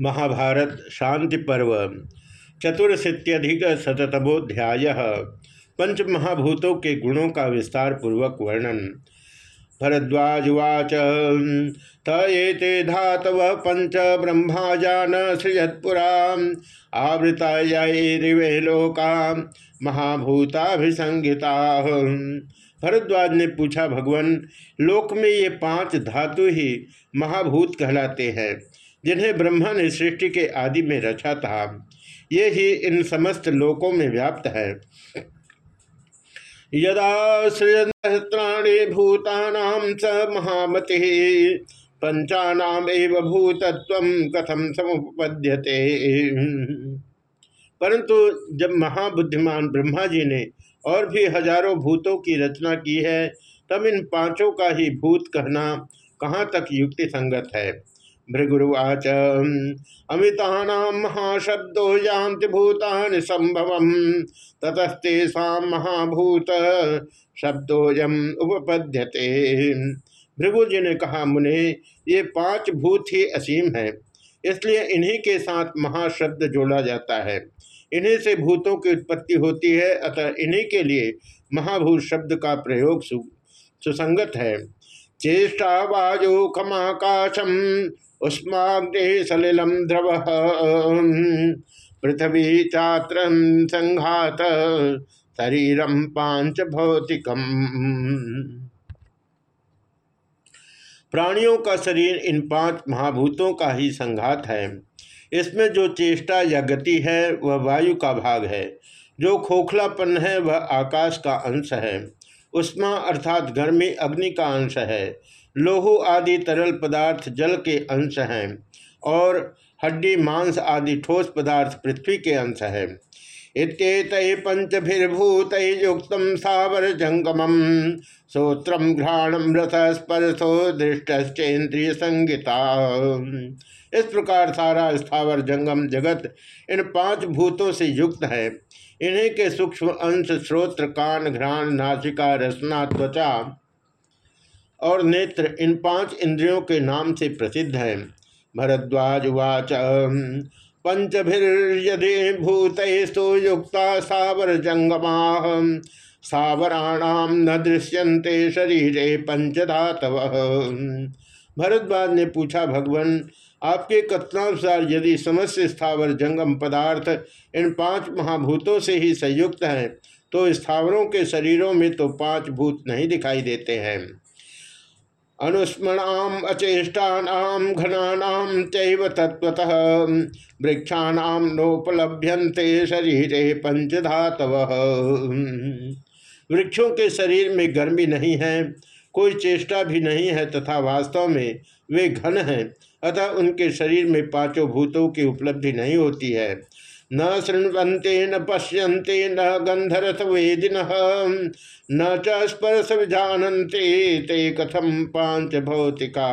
महाभारत शांति पर्व, चतुर्शीत्यधिक शतमोध्याय पंच महाभूतों के गुणों का विस्तार पूर्वक वर्णन भरद्वाजुवाच ते धातव पंच ब्रह्माजान सृजत्पुरा आवृता ये लोका महाभूताभिसंगिता। भरद्वाज ने पूछा, भगवान, लोक में ये पाँच धातु ही महाभूत कहलाते हैं जिन्हें ब्रह्मा ने सृष्टि के आदि में रचा था। ये ही इन समस्त लोकों में व्याप्त है। यदा सृजत्राणी भूतानाम स महामति, पंचानाम एव भूतत्व कथम समुपद्यते। परंतु जब महाबुद्धिमान ब्रह्मा जी ने और भी हज़ारों भूतों की रचना की है, तब इन पाँचों का ही भूत कहना कहाँ तक युक्ति संगत है? भृगुवाच अमिता महाशब्दो यान्ति भूतानि संभव ततस्तेषा महाभूत शब्दोयम उपपद्यते। भृगु जी ने कहा, मुने, ये पाँच भूत ही असीम है। इसलिए इन्हीं के साथ महाशब्द जोड़ा जाता है। इन्हीं से भूतों की उत्पत्ति होती है, अतः इन्हीं के लिए महाभूत शब्द का प्रयोग सुसंगत है। चेष्टा वायु खमाकाशम उष्माग्नि द्रव। पृथ्वी चात्र संघात शरीरम पाँच भौतिकम प्राणियों का शरीर इन पाँच महाभूतों का ही संघात है। इसमें जो चेष्टा या गति है, वह वायु का भाग है। जो खोखलापन है, वह आकाश का अंश है। उष्मा अर्थात गर्मी, अग्नि का अंश है। लोहु आदि तरल पदार्थ जल के अंश हैं, और हड्डी, मांस आदि ठोस पदार्थ पृथ्वी के अंश है। इत्येत पंचभिर्भूत युक्त सावर जंगम श्रोत्रम घ्राणम रथ स्पर्शो दृष्टेन्द्रिय संगीता इस प्रकार सारा स्थावर जंगम जगत इन पाँच भूतों से युक्त है। इन्हीं के सूक्ष्म अंश श्रोत्र कान, घ्राण, नासिका रसना त्वचा और नेत्र इन पाँच इंद्रियों के नाम से प्रसिद्ध हैं। भरद्वाज वाच पंचभिर्यदि भूतस्तु युक्ता सावर जंगमा सावराणाम न दृश्यन्ते शरीरे पंचधातव। भरद्वाज ने पूछा, भगवान, आपके कथनानुसार यदि समस्त स्थावर जंगम पदार्थ इन पाँच महाभूतों से ही संयुक्त हैं तो स्थावरों के शरीरों में तो पाँच भूत नहीं दिखाई देते हैं। अनुस्मणाम अचेष्टानाम घनानाम चैव तत्वतः वृक्षाणाम नोपलभ्यन्ते शरीरे पंचधातव वृक्षों के शरीर में गर्मी नहीं है, कोई चेष्टा भी नहीं है तथा वास्तव में वे घन हैं, अतः उनके शरीर में पाँचों भूतों की उपलब्धि नहीं होती है। न शृण्वन्ते, न पश्यन्ते, न गंधरथ वेदिन न च स्पर्श जानते ते कथम पाँच भौतिका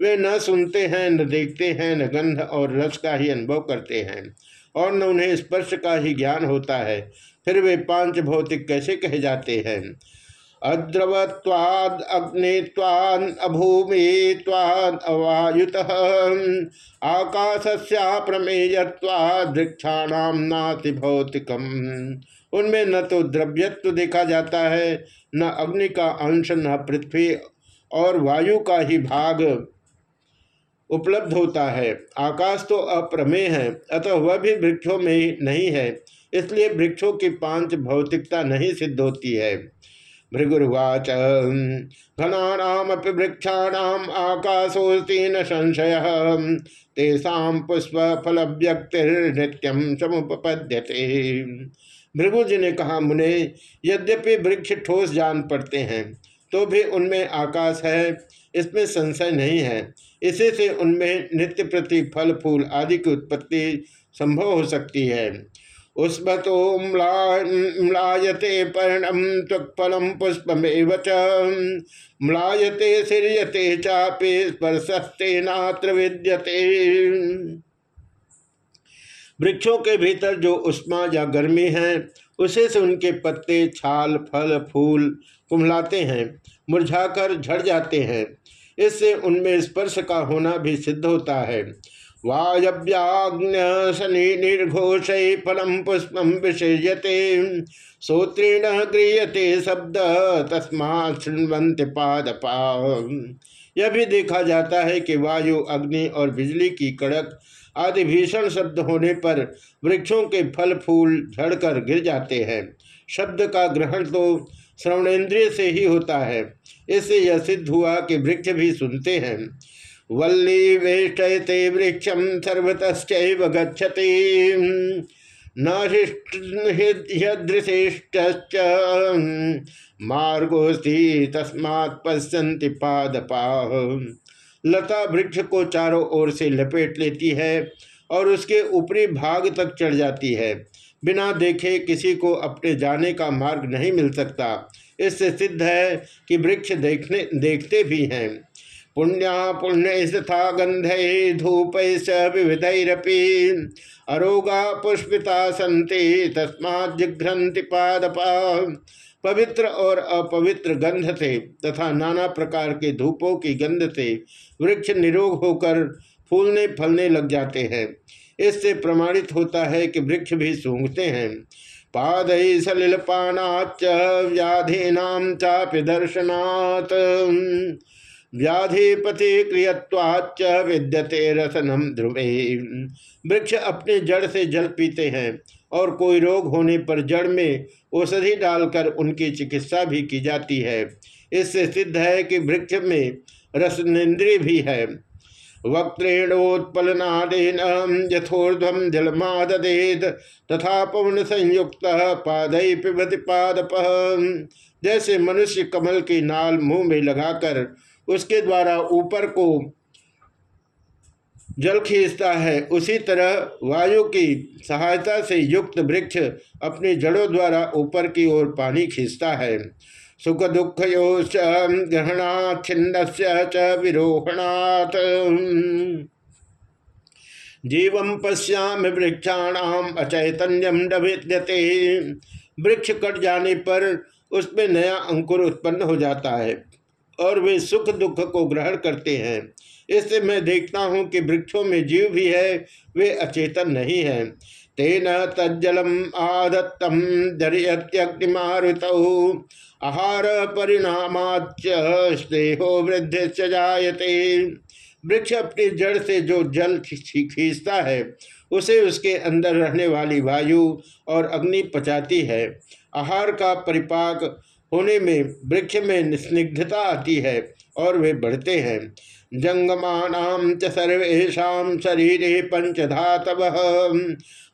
वे न सुनते हैं, न देखते हैं, न गंध और रस का ही अनुभव करते हैं, और न उन्हें स्पर्श का ही ज्ञान होता है। फिर वे पाँच भौतिक कैसे कहे जाते हैं? अद्रवत्वाद अवायुत। आकाशस्या प्रमेयत्वाद वृक्षाणाम नाति भौतिकम। उनमें न तो द्रव्यत्व देखा जाता है, न अग्नि का अंश, न पृथ्वी और वायु का ही भाग उपलब्ध होता है। आकाश तो अप्रमेय है, अतः वह भी वृक्षों में नहीं है, इसलिए वृक्षों की पाँच भौतिकता नहीं सिद्ध होती है। भृगुर्वाच घनानामपि वृक्षाणाम आकाशोस्ती न संशय। तेषा पुष्प फल व्यक्तिर्नृत्यम समुपद्यते भृगु जी ने कहा, मुने, यद्यपि वृक्ष ठोस जान पड़ते हैं तो भी उनमें आकाश है, इसमें संशय नहीं है। इसी से उनमें नित्य प्रति फल, फूल आदि की उत्पत्ति संभव हो सकती है। उस्मतो म्लायते पर्णम त्वक्फलम पुष्पमेव म्लायते सिर्यते चापे स्पर्शस्ते नात्र विद्यते। वृक्षों के भीतर जो उष्मा या गर्मी है, उसे से उनके पत्ते, छाल, फल, फूल कुमलाते हैं, मुरझाकर झड़ जाते हैं। इससे उनमें स्पर्श का होना भी सिद्ध होता है। वायव्याग्न शनि निर्घोष फलम पुष्पम विसृजते श्रोत्रेण गृहते शब्द तस्मा शृण्वंत पादपा। यह भी देखा जाता है कि वायु, अग्नि और बिजली की कड़क आदि भीषण शब्द होने पर वृक्षों के फल फूल झड़कर गिर जाते हैं। शब्द का ग्रहण तो श्रवणेन्द्रिय से ही होता है। इससे यह सिद्ध हुआ कि वृक्ष भी सुनते हैं। वल्ली वेष्टते वृक्षम सर्वत गच्छति। नृशिष्ट मार्गोस्ती तस्मात् पादपा। लता वृक्ष को चारों ओर से लपेट लेती है और उसके ऊपरी भाग तक चढ़ जाती है। बिना देखे किसी को अपने जाने का मार्ग नहीं मिल सकता। इससे सिद्ध है कि वृक्ष देखने, देखते भी हैं। पुण्या पुण्य था गंधे धूप विविधरपी। अरोगा पुष्पिता संति तस्मा जिघ्रंति पादपा। पवित्र और अपवित्र गंध से तथा नाना प्रकार के धूपों की गंध से वृक्ष निरोग होकर फूलने फलने लग जाते हैं। इससे प्रमाणित होता है कि वृक्ष भी सूंघते हैं। पाद सलिल पानाच व्याधीनाम चापि दर्शनात्। व्याधिपति क्रियवाच विद्यते रसनम ध्रुवे। वृक्ष अपने जड़ से जल पीते हैं और कोई रोग होने पर जड़ में औषधि डालकर उनकी चिकित्सा भी की जाती है। इससे सिद्ध है कि वृक्ष में रसनेन्द्रिय भी है। वक्त्रेणोत्पलनादेन यथोर्धम जलमादेद तथा पवन संयुक्त पादय पिबति पादप। जैसे मनुष्य कमल की नाल मुँह में लगाकर उसके द्वारा ऊपर को जल खींचता है। उसी तरह वायु की सहायता से युक्त वृक्ष अपनी जड़ों द्वारा ऊपर की ओर पानी खींचता है। सुख दुख ग्रहणा छिन्न च विरोहणात्। जीव पश्याम वृक्षाणाम अचैतन्यम विद्यते वृक्ष कट जाने पर उसमें नया अंकुर उत्पन्न हो जाता है। और वे सुख दुख को ग्रहण करते हैं। इससे मैं देखता हूँ कि वृक्षों में जीव भी है, वे अचेतन नहीं है। तेन तज्जलम आदत्तम दरियत्यग्निमारुत। आहार परिणामाच स्नेहो वृद्धि जायते। वृक्ष अपनी जड़ से जो जल खींचता है, उसे उसके अंदर रहने वाली वायु और अग्नि पचाती है। आहार का परिपाक होने में वृक्ष में स्निग्धता आती है और वे बढ़ते हैं। जंगमान च सर्वेशा शरीर पंचधातव।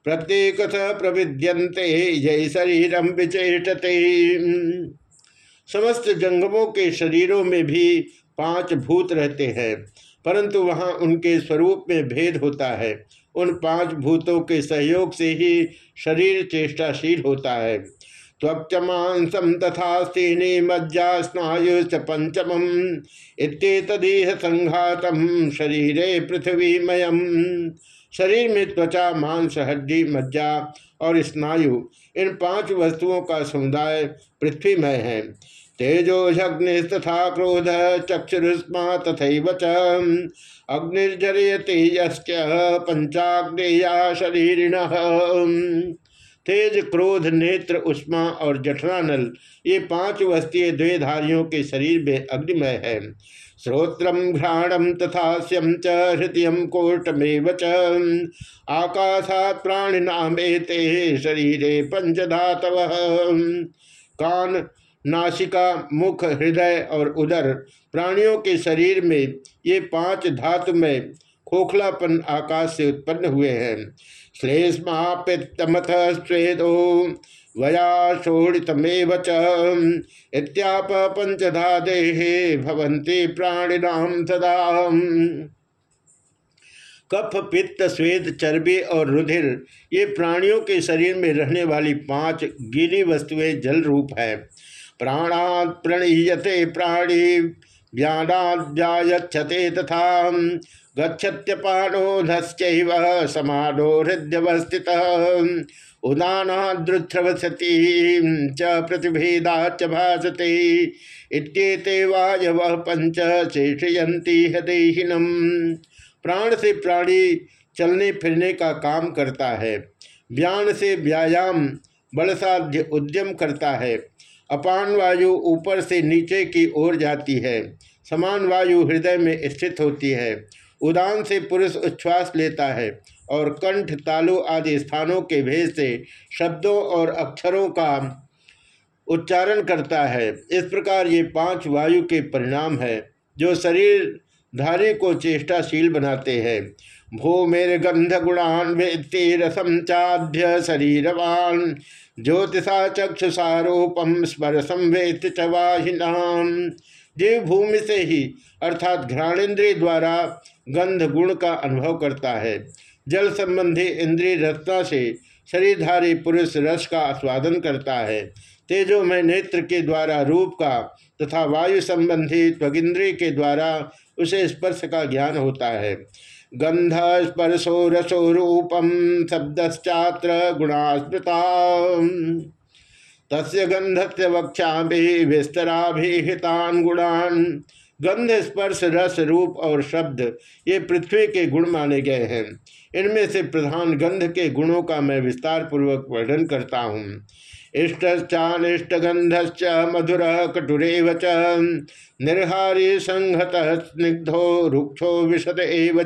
प्रत्येक प्रविद्यंते जय शरीरम विचेषते समस्त जंगमों के शरीरों में भी पाँच भूत रहते हैं, परंतु वहाँ उनके स्वरूप में भेद होता है। उन पाँच भूतों के सहयोग से ही शरीर चेष्टाशील होता है। त्वक्चमांसम तथा स्तेने मज्जा स्नायु पंचम इतदीह संघातम शरीरे पृथ्वीमयम। शरीर में त्वचा, मांस, हड्डी, मज्जा और स्नायु, इन पाँच वस्तुओं का समुदाय पृथ्वीमय है। तेजोग्नि तथा क्रोध, चक्षुरुष्मा तथा च। अग्निर्जरयते पंचाग्नेया शरीरिण। तेज क्रोध, नेत्र, उष्मा और जठरानल, ये पाँच वस्तीय द्वेधारियों के शरीर में अग्निमय है। श्रोत्रम घ्राणम तथा स्यम च, हृदय कोटमेव च। आकाशात प्राणिनामेते शरीरे पंचधातव कान, नासिका, मुख, हृदय और उदर प्राणियों के शरीर में ये पाँच धातु में खोखलापन आकाश से उत्पन्न हुए हैं। श्लेष्मापितमथ स्वेदो वया शोड़ितमेव इत्याप पंचधा देहे भवंती प्राणिनाम सदा। कफ, पित्त स्वेद चर्बी और रुधिर, ये प्राणियों के शरीर में रहने वाली पाँच गीली वस्तुएँ जल रूप है। प्राणात प्रणीयते प्राणी व्यानाद्यायते तथा गच्छत्यपानोधश्चैव समानो हृदयवस्थित। उदानादृध्रवसती च प्रतिभेदा च भासते। इत्येते वायव पंच शेषयंती हृदयहीनम प्राण से प्राणी चलने फिरने का काम करता है। व्यान से व्यायाम बलसाध्य उद्यम करता है। अपान वायु ऊपर से नीचे की ओर जाती है। समान वायु हृदय में स्थित होती है। उदान से पुरुष उच्छ्वास लेता है और कंठ, तालु आदि स्थानों के भेद से शब्दों और अक्षरों का उच्चारण करता है। इस प्रकार ये पाँच वायु के परिणाम है, जो शरीर धारी को चेष्टाशील बनाते हैं। भो मेरे गंध गुणान वेत्ति रसम चाध्य शरीरवान, ज्योतिषा चक्षुषा रूपम स्मरसम वेत्ति चवाहिनाम जीव भूमि से ही, अर्थात घ्राणेन्द्रिय द्वारा गंध गुण का अनुभव करता है। जल संबंधी इंद्रिय रसना से शरीरधारी पुरुष रस का आस्वादन करता है। तेजो में नेत्र के द्वारा रूप का तथा वायु संबंधी त्वगिंद्रिय के द्वारा उसे स्पर्श का ज्ञान होता है। गंध स्पर्शो रसो रूपम शब्दश्चात्र गुणास्मृता। तस्य गंधस्य वक्षा विस्तराभिहितान गुणान। गंध, स्पर्श, रस, रूप और शब्द, ये पृथ्वी के गुण माने गए हैं। इनमें से प्रधान गंध के गुणों का मैं विस्तार पूर्वक वर्णन करता हूँ। इष्टानिष्टगंधश्च मधुर कटुरव च, निर्हारी संहत स्निग्धो रुक्षो विशद एव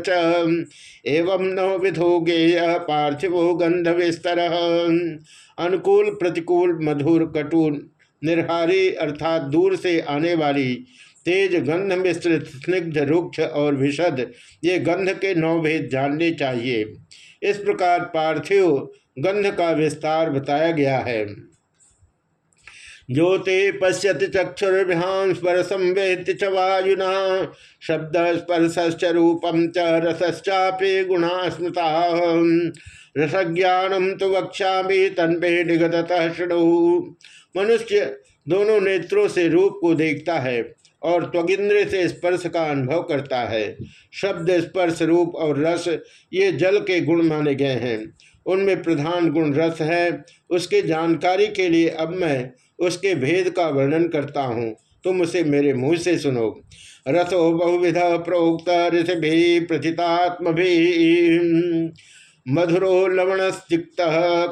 एवं न विधो गेय पार्थिवो गंध विस्तर। अनुकूल, प्रतिकूल, मधुर, कटु, निर्हारी अर्थात दूर से आने वाली तेज गंध मिश्रित, स्निग्ध, रुक्ष और विशद, ये गंध के नौ भेद जानने चाहिए। इस प्रकार पार्थिव गंध का विस्तार बताया गया है। ज्योति पश्यति चक्षुर्भ्याम स्पर्शम च वायुना, शब्द स्पर्श रूपम च रसश्चापे गुणा स्मृता रसज्ञानम तो वक्षा भी तन्वे निगत मनुष्य दोनों नेत्रों से रूप को देखता है। और त्वगिंद्र से स्पर्श का अनुभव करता है। शब्द, स्पर्श रूप और रस, ये जल के गुण माने गए हैं। उनमें प्रधान गुण रस है। उसके जानकारी के लिए अब मैं उसके भेद का वर्णन करता हूँ। तुम उसे मेरे मुँह से सुनो। रसो बहुविध प्रोक्त ऋषि प्रथितात्म भी मधुरो लवण स्तिक्त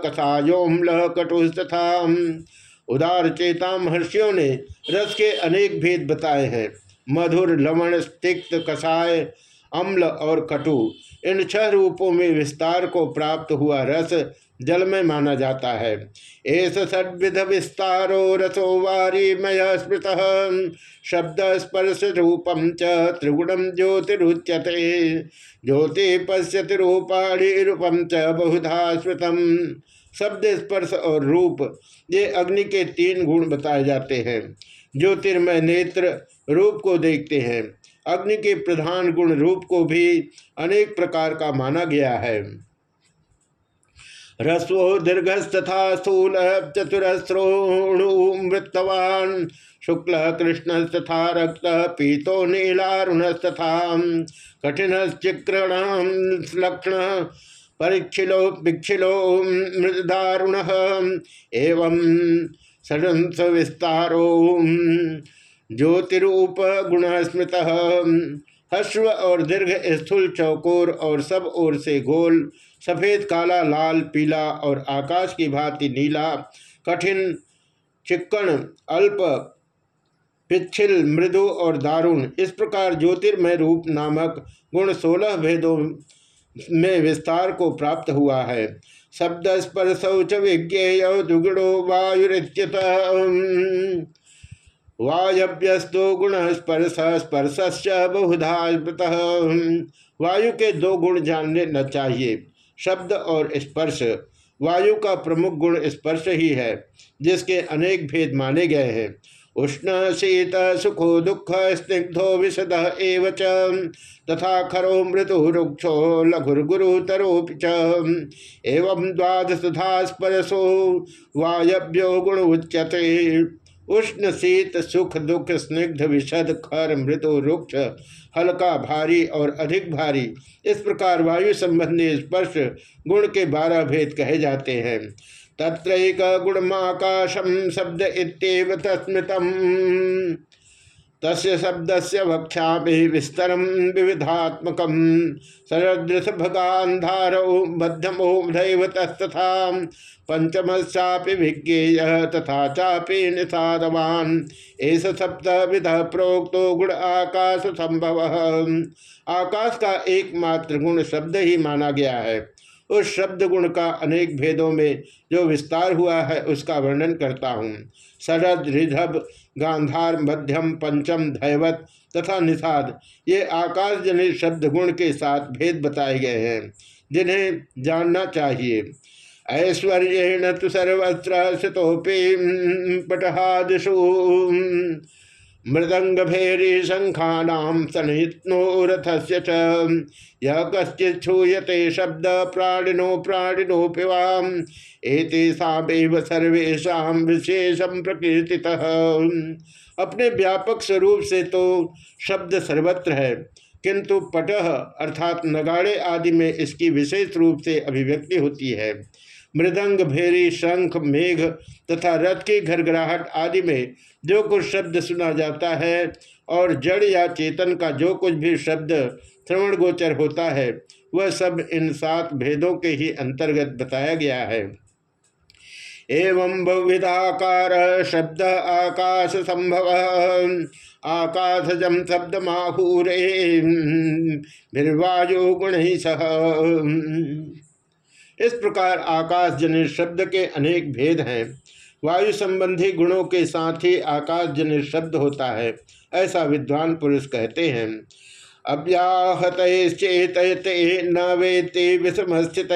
कथायोम्ल कटुस्तथा उदार चेता महर्षियों ने रस के अनेक भेद बताए हैं। मधुर, लवण तिक्त कषाय अम्ल और कटु, इन छह रूपों में विस्तार को प्राप्त हुआ रस जल में माना जाता है। एस षड्विध विस्तारो रसो वारी मय स्मृत, शब्द स्पर्श रूपम च त्रिगुणम ज्योतिरुच्यते ज्योति पश्यति रूपाणी रूपम च बहुधा स्मृतम। शब्द, स्पर्श और रूप, ये अग्नि के तीन गुण बताए जाते हैं ज्योतिर्मय नेत्र रूप को देखते हैं। अग्नि के प्रधान गुण रूप को भी अनेक प्रकार का माना गया है। रस्वो दीर्घस्तथा स्थूल चतुरस्रोणुमृतवान शुक्ल कृष्ण तथा रक्त पीतो नीलारुणस्तथा कठिन चिक्रण लक्षण परीक्षिलो विक्षिलो मृदारुण एवं षडंश विस्तारो ज्योतिरूप गुण स्मृत हस्व और दीर्घ स्थूल चौकोर और सब ओर से गोल, सफ़ेद, काला, लाल, पीला और आकाश की भांति नीला, कठिन, चिक्कण, अल्प पिछिल मृदु और दारुण। इस प्रकार ज्योतिर्मय रूप नामक गुण सोलह भेदों में विस्तार को प्राप्त हुआ है। शब्द स्पर्श विज्ञेय दुगुणो वायुरित्यत वायव्यस्तो गुण स्पर्श स्पर्श बहुधा वायु के दो गुण जानने न चाहिए, शब्द और स्पर्श। वायु का प्रमुख गुण स्पर्श ही है, जिसके अनेक भेद माने गए हैं। उष्ण शीत सुखो दुख स्निग्धो विशद तथा खरो मृतु रुक्षो लघुर्गुरु तरोपि एवं द्वादशधा स्परसो वायव्यो गुण उच्यते उष्ण शीत सुख दुख स्निग्ध विशद खर मृदु रुक्ष हल्का भारी और अधिक भारी। इस प्रकार वायु संबंधी स्पर्श गुण के बारह भेद कहे जाते हैं। तत्रैक गुणमाकाशम शब्द इतव तस्मृतम। तस्य शब्द से वक्षा विस्तर विविधात्मक शरदृश भगान्धारो मध्यमो दैवतस्तथा पंचमश्चापि विज्ञेय तथा चापि निषादवान। एस सप्त विध प्रोक्तो गुण आकाश संभव आकाश का एकमात्र गुण शब्द ही माना गया है। उस शब्द गुण का अनेक भेदों में जो विस्तार हुआ है, उसका वर्णन करता हूँ। शरद रिधब, गांधार, मध्यम, पंचम, धैवत तथा निषाद, ये आकाश जनित शब्द गुण के साथ भेद बताए गए हैं, जिन्हें जानना चाहिए। ऐश्वर्य तो सर्वत्र स्थितोपि पटहादिशु मृदंग भेरी शंखानाम सनित्नो रथस्य यह कश्चित छूयते शब्द, प्राणिनो प्राणिनो पिवाम एतेषामेव सर्वेशा विशेषम प्रकृति अपने व्यापक स्वरूप से तो शब्द सर्वत्र है, किंतु पटह अर्थात नगाड़े आदि में इसकी विशेष रूप से अभिव्यक्ति होती है। मृदंग, भेरी, शंख, मेघ तथा रथ की घरघराहट आदि में जो कुछ शब्द सुना जाता है और जड़ या चेतन का जो कुछ भी शब्द श्रवण गोचर होता है, वह सब इन सात भेदों के ही अंतर्गत बताया गया है। एवं बहुविधाकार शब्द आकाश संभव आकाशजम शब्द माहूरे निर्वायु गुण ही सह। इस प्रकार आकाश जनित शब्द के अनेक भेद हैं। वायु संबंधी गुणों के साथ ही आकाश जनित शब्द होता है, ऐसा विद्वान पुरुष कहते हैं। अव्याहत चेत न वेते विषमस्थित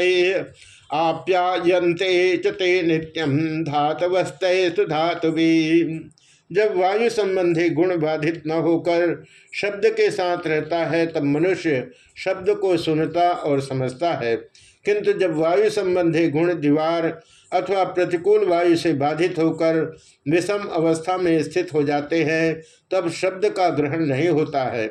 आप्यायन्ते चते नित्यम धातवस्त सुधातु जब वायु संबंधी गुण बाधित न होकर शब्द के साथ रहता है, तब मनुष्य शब्द को सुनता और समझता है। किंतु जब वायु संबंधी गुण दीवार अथवा प्रतिकूल वायु से बाधित होकर विषम अवस्था में स्थित हो जाते हैं, तब शब्द का ग्रहण नहीं होता है।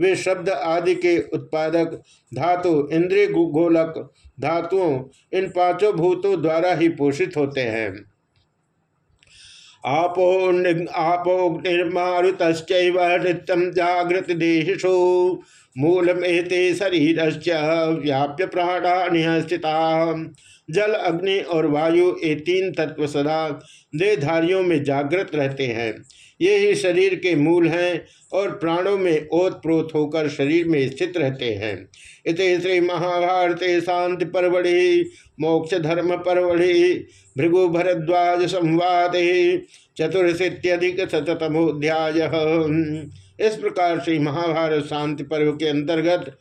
वे शब्द आदि के उत्पादक, धातु, इंद्रिय गोलक, धातुओं, इन पाँचों भूतों द्वारा ही पोषित होते हैं। आपो आपो निर्मारुत नित्यम जागृत देशु मूलमेते शरीर व्याप्य प्राणा स्थिता जल, अग्नि और वायु ये तीन तत्व सदा देहधारियों में जागृत रहते हैं। ये ही शरीर के मूल हैं और प्राणों में ओत प्रोत होकर शरीर में स्थित रहते हैं। इत श्री महाभारत शांति परवड़ी मोक्ष धर्म परवड़ी भृगु भरद्वाज संवाद चतुर्शीत्यधिक शतमोध्याय इस प्रकार से महाभारत शांति पर्व के अंतर्गत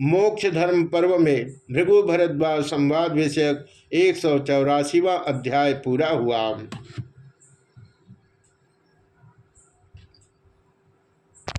मोक्ष धर्म पर्व में भृगु भरद्वाज संवाद विषयक एक सौ अध्याय पूरा हुआ।